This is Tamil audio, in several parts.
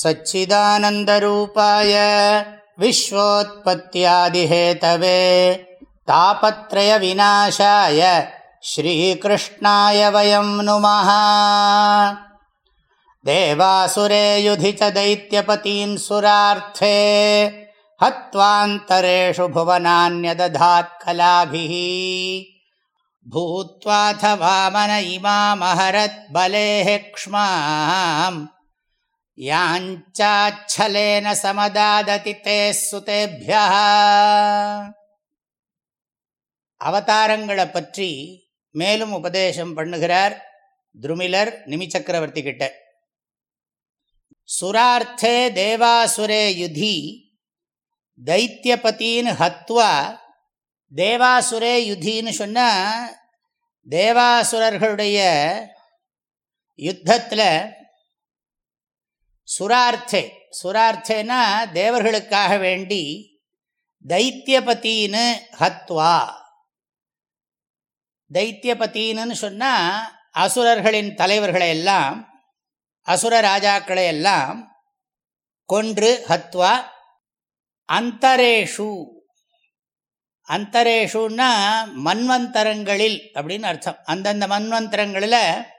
सच्चिदानन्दरूपाय विश्वोत्पत्त्यादिहेतवे तापत्रयविनाशाय श्रीकृष्णाय वयं नुमः देवासुरे युधि च दैत्यपतीन् सुरार्थे हत्वान्तरेषु भुवनान्यदधात्कलाभिः भूत्वाथ वामन इमामहरद्बलेः क्ष्माम् யாஞ்சாச்சலேன சமதாததி தே சுதேபியா அவதாரங்களை பற்றி மேலும் உபதேசம் பண்ணுகிறார் துருமிலர் நிமிச்சக்கரவர்த்தி கிட்ட. சுரார்த்தே தேவாசுரே யுதி தைத்தியபத்தின்னு ஹத்வா தேவாசுரே யுதின்னு சொன்னால் தேவாசுரர்களுடைய யுத்தத்தில் சுரார்த்தே. சுரார்த்தேனா தேவர்களுக்காக வேண்டி தைத்தியபத்தின்னு ஹத்வா. தைத்தியபத்தின்னு சொன்னால் அசுரர்களின் தலைவர்களை எல்லாம் அசுர ராஜாக்களை எல்லாம் கொன்று ஹத்வா. அந்தரேஷு. அந்தரேஷுன்னா மன்வந்தரங்களில் அப்படின்னு அர்த்தம். அந்தந்த மன்வந்தரங்களில்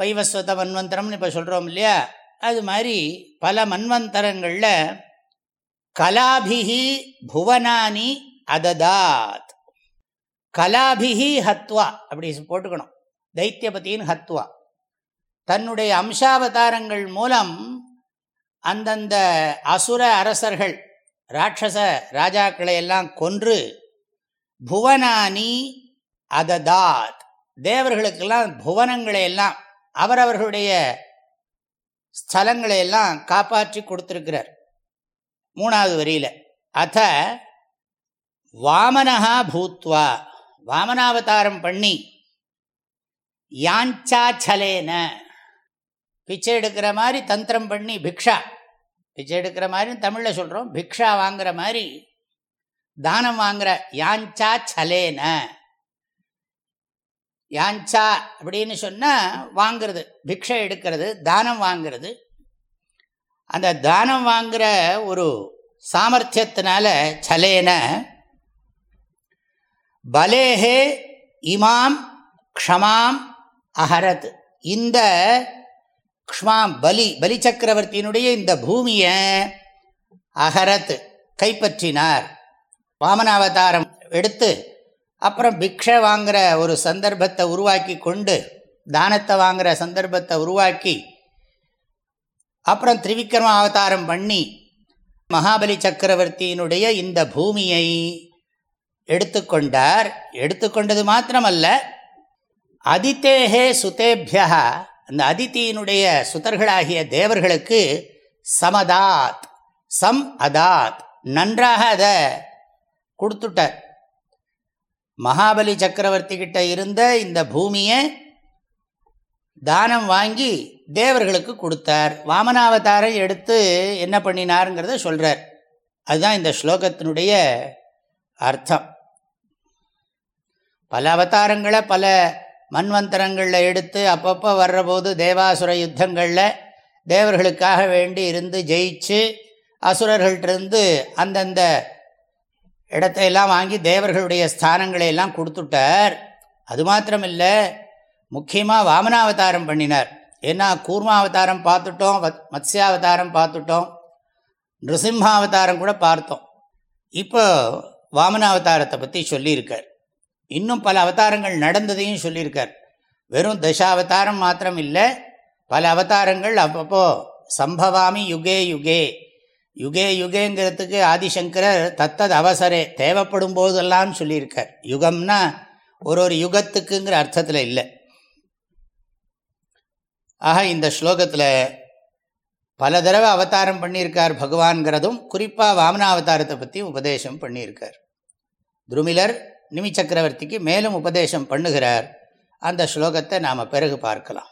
வைவஸ்வத மன்வந்தரம்னு இப்போ சொல்கிறோம் இல்லையா? அது மாதிரி பல மன்வந்தரங்களில் கலாபிகி புவனானி அததாத். கலாபிகி ஹத்வா அப்படி போட்டுக்கணும். தைத்தியபதியின் ஹத்வா. தன்னுடைய அம்சாவதாரங்கள் மூலம் அந்தந்த அசுர அரசர்கள் ராட்சச ராஜாக்களை எல்லாம் கொன்று புவனானி அததாத். தேவர்களுக்கெல்லாம் புவனங்களை எல்லாம் அவரவர்களுடைய ஸ்தலங்களை எல்லாம் காப்பாற்றி கொடுத்துருக்கிறார். மூணாவது வரியில் அத்த வாமனஹா பூத்வா வாமனாவதாரம் பண்ணி யாஞ்சாச்சலேன பிச்சை எடுக்கிற மாதிரி தந்திரம் பண்ணி பிக்ஷா பிச்சை எடுக்கிற மாதிரி தமிழில் சொல்கிறோம் பிக்ஷா வாங்குற மாதிரி தானம் வாங்குற யாஞ்சா சலேன யாஞ்சா அப்படின்னு சொன்னால் வாங்கிறது பிக்ஷை எடுக்கிறது தானம் வாங்கிறது. அந்த தானம் வாங்குகிற ஒரு சாமர்த்தியத்தினால சலேன பலேஹே இமாம் க்ஷமாம் அஹரத். இந்த க்ஷ்மாம் பலி பலி சக்கரவர்த்தியினுடைய இந்த பூமியை அகரத் கைப்பற்றினார். வாமனாவதாரம் எடுத்து அப்புறம் பிக்ஷை வாங்குகிற ஒரு சந்தர்ப்பத்தை உருவாக்கி கொண்டு தானத்தை வாங்குகிற சந்தர்ப்பத்தை உருவாக்கி அப்புறம் திரிவிக்ரம அவதாரம் பண்ணி மகாபலி சக்கரவர்த்தியினுடைய இந்த பூமியை எடுத்துக்கொண்டார். எடுத்துக்கொண்டது மாத்திரமல்ல அதித்தேகே சுதேபியா அந்த அதித்தியினுடைய சுதர்களாகிய தேவர்களுக்கு சமதாத் சம் அதாத் நன்றாக அதை கொடுத்துட்டார். மகாபலி சக்கரவர்த்தி கிட்ட இருந்த இந்த பூமியை தானம் வாங்கி தேவர்களுக்கு கொடுத்தார். வாமனாவதாரை எடுத்து என்ன பண்ணினாருங்கிறத சொல்கிறார் அதுதான் இந்த ஸ்லோகத்தினுடைய அர்த்தம். பல அவதாரங்களை பல மண்வந்தரங்களில் எடுத்து அப்பப்போ வர்றபோது தேவாசுர யுத்தங்களில் தேவர்களுக்காக வேண்டி இருந்து ஜெயிச்சு அசுரர்கள்ட்டிருந்து அந்தந்த இடத்தையெல்லாம் வாங்கி தேவர்களுடைய ஸ்தானங்களை எல்லாம் கொடுத்துட்டார். அது மாத்திரமில்லை முக்கியமாக வாமனாவதாரம் பண்ணினார். ஏன்னா கூர்மாவதாரம் பார்த்துட்டோம் மத்ஸ்யாவதாரம் பார்த்துட்டோம் நிருசிம்மாவதாரம் கூட பார்த்தோம். இப்போ வாமனாவதாரத்தை பற்றி சொல்லியிருக்கார். இன்னும் பல அவதாரங்கள் நடந்ததையும் சொல்லியிருக்கார். வெறும் தசாவதாரம் மாத்திரம் இல்லை பல அவதாரங்கள் அப்பப்போ சம்பவாமி யுகே யுகே யுகே யுகேங்கிறதுக்கு ஆதிசங்கரர் தத்தது அவசரே தேவைப்படும் போதெல்லாம் சொல்லியிருக்கார். யுகம்னா ஒரு ஒரு யுகத்துக்குங்கிற அர்த்தத்தில் இல்லை. ஆக இந்த ஸ்லோகத்தில் பல தடவை அவதாரம் பண்ணியிருக்கார் பகவான்கிறதும் குறிப்பாக வாமனா அவதாரத்தை பற்றி உபதேசம் பண்ணியிருக்கார். துருமிலர் நிமி சக்கரவர்த்திக்கு மேலும் உபதேசம் பண்ணுகிறார். அந்த ஸ்லோகத்தை நாம் பிறகு பார்க்கலாம்.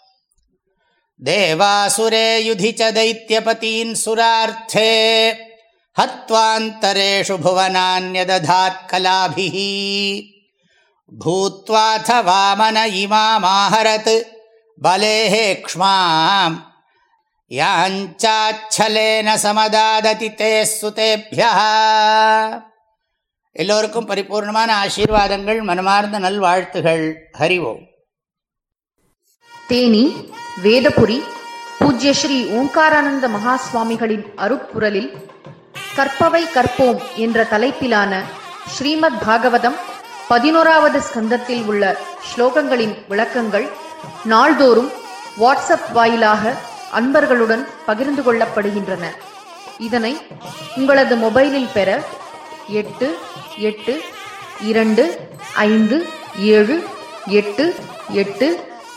தேவாசுரே யுதி ச தைத்தியபதீன் சுரார்த்தே ஹத்வாந்தரேஷு புவனான்யததாத் கலாபிஹி பூத்வாத வாமன இமாமாஹரத் பலேஹேக்ஷ்மாம் யாஞ்சாச்சலேன சமதாததி தே சுதேபியா எல்லோருக்கும் பரிபூர்ணமான ஆசீர்வாதங்கள் மனமார்ந்த நல்வாழ்த்துகள். ஹரிவோம் தேனி வேதபுரி பூஜ்ய ஸ்ரீ ஓங்காரானந்த மகா சுவாமிகளின் கற்பவை கற்போம் என்ற தலைப்பிலான ஸ்ரீமத் பாகவதம் பதினோராவது ஸ்கந்தத்தில் உள்ள ஸ்லோகங்களின் விளக்கங்கள் நாள்தோறும் வாட்ஸ்அப் வாயிலாக அன்பர்களுடன் பகிர்ந்து கொள்ளப்படுகின்றன. இதனை உங்களது மொபைலில் பெற எட்டு எட்டு இரண்டு ஐந்து ஏழு எட்டு எட்டு